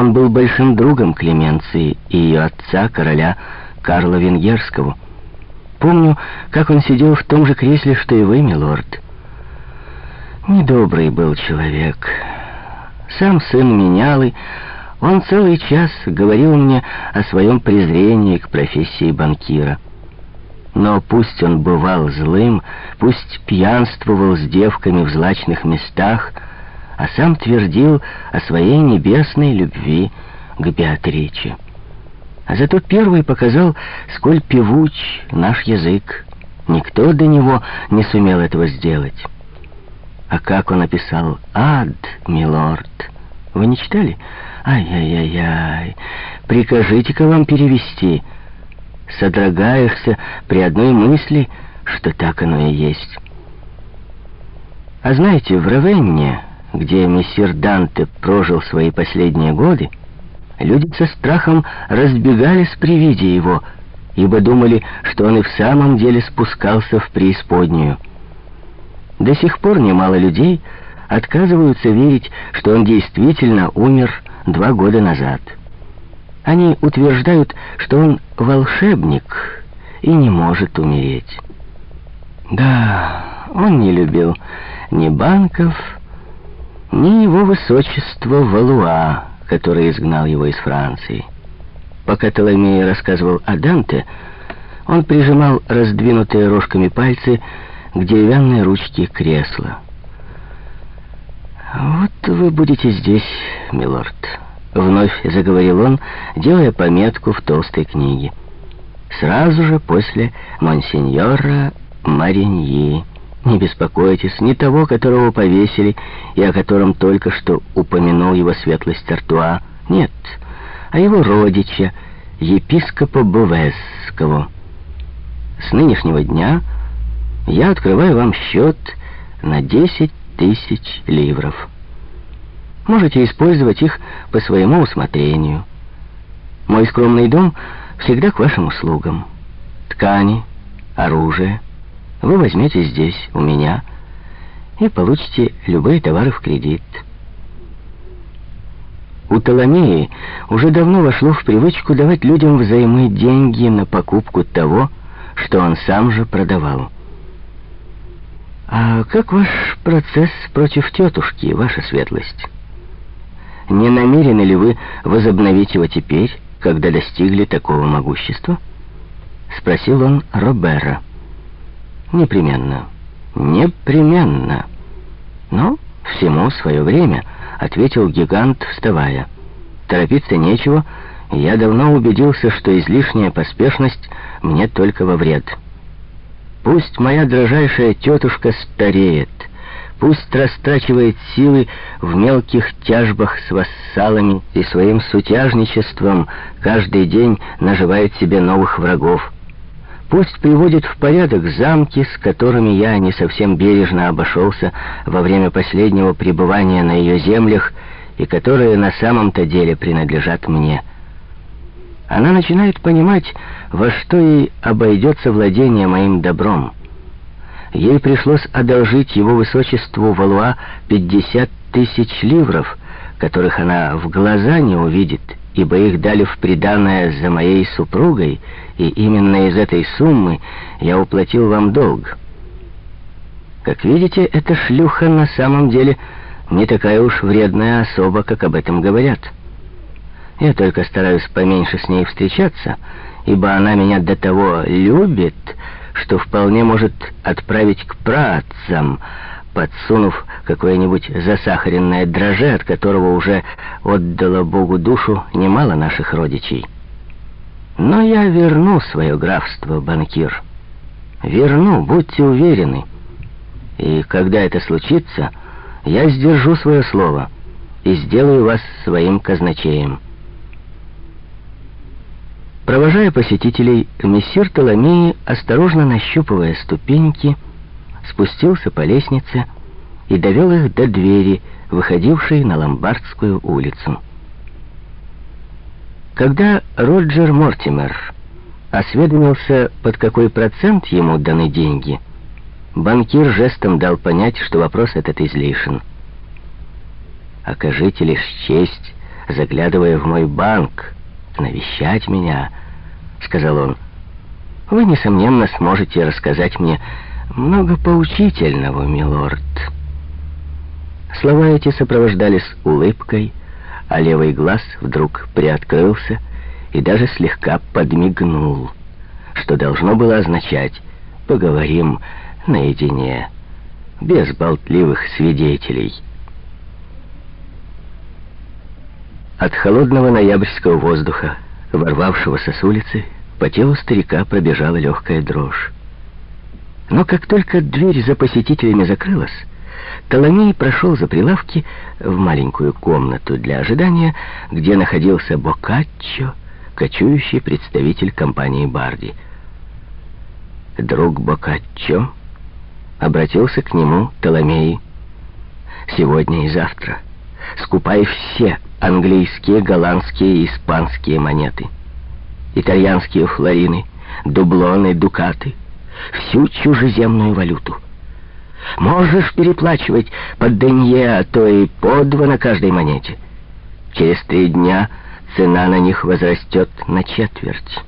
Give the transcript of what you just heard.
Он был большим другом Клеменции и ее отца, короля Карла Венгерского. Помню, как он сидел в том же кресле, что и вы, милорд. Недобрый был человек. Сам сын менялый, он целый час говорил мне о своем презрении к профессии банкира. Но пусть он бывал злым, пусть пьянствовал с девками в злачных местах, а сам твердил о своей небесной любви к Беатриче. А зато первый показал, сколь певуч наш язык. Никто до него не сумел этого сделать. А как он описал ад, милорд? Вы не читали? Ай-яй-яй-яй, прикажите-ка вам перевести. Содрогаешься при одной мысли, что так оно и есть. А знаете, в Равенне, где мессир Данте прожил свои последние годы, люди со страхом разбегались при виде его, ибо думали, что он и в самом деле спускался в преисподнюю. До сих пор немало людей отказываются верить, что он действительно умер два года назад. Они утверждают, что он волшебник и не может умереть. Да, он не любил ни банков, ни его высочества Валуа, который изгнал его из Франции. Пока Толомей рассказывал о Данте, он прижимал раздвинутые рожками пальцы к деревянной ручке кресла. «Вот вы будете здесь, милорд», — вновь заговорил он, делая пометку в толстой книге. «Сразу же после монсеньора Мариньи. Не беспокойтесь, ни того, которого повесили и о котором только что упомянул его светлость Артуа. Нет, а его родича, епископа Бувесского. С нынешнего дня я открываю вам счет на 10 тысяч ливров. Можете использовать их по своему усмотрению. Мой скромный дом всегда к вашим услугам. Ткани, оружие вы возьмете здесь, у меня, и получите любые товары в кредит. У Толомеи уже давно вошло в привычку давать людям взаймы деньги на покупку того, что он сам же продавал. «А как ваш процесс против тетушки, ваша светлость? Не намерены ли вы возобновить его теперь, когда достигли такого могущества?» Спросил он Робера. «Непременно, непременно. Но всему свое время», — ответил гигант, вставая. «Торопиться нечего, я давно убедился, что излишняя поспешность мне только во вред». Пусть моя дрожайшая тетушка стареет, пусть растрачивает силы в мелких тяжбах с вассалами и своим сутяжничеством каждый день наживает себе новых врагов. Пусть приводит в порядок замки, с которыми я не совсем бережно обошелся во время последнего пребывания на ее землях и которые на самом-то деле принадлежат мне она начинает понимать, во что ей обойдется владение моим добром. Ей пришлось одолжить его высочеству Валуа 50 тысяч ливров, которых она в глаза не увидит, ибо их дали в приданное за моей супругой, и именно из этой суммы я уплатил вам долг. Как видите, эта шлюха на самом деле не такая уж вредная особа, как об этом говорят». Я только стараюсь поменьше с ней встречаться, ибо она меня до того любит, что вполне может отправить к праотцам, подсунув какое-нибудь засахаренное дроже, от которого уже отдало Богу душу немало наших родичей. Но я верну свое графство, банкир. Верну, будьте уверены. И когда это случится, я сдержу свое слово и сделаю вас своим казначеем. Провожая посетителей, мессир Толомеи, осторожно нащупывая ступеньки, спустился по лестнице и довел их до двери, выходившей на Ломбардскую улицу. Когда Роджер Мортимер осведомился, под какой процент ему даны деньги, банкир жестом дал понять, что вопрос этот излишен. «Окажите лишь честь заглядывая в мой банк, навещать меня, — сказал он, — вы, несомненно, сможете рассказать мне много поучительного, милорд. Слова эти сопровождались улыбкой, а левый глаз вдруг приоткрылся и даже слегка подмигнул, что должно было означать «поговорим наедине, без болтливых свидетелей». От холодного ноябрьского воздуха, ворвавшегося с улицы, по телу старика пробежала легкая дрожь. Но как только дверь за посетителями закрылась, Толомей прошел за прилавки в маленькую комнату для ожидания, где находился Бокаччо, кочующий представитель компании «Барди». Друг Бокаччо обратился к нему Толомей. Сегодня и завтра, скупай все английские, голландские и испанские монеты, итальянские флорины, дублоны, дукаты, всю чужеземную валюту. Можешь переплачивать по денье, а то и по два на каждой монете. Через три дня цена на них возрастет на четверть.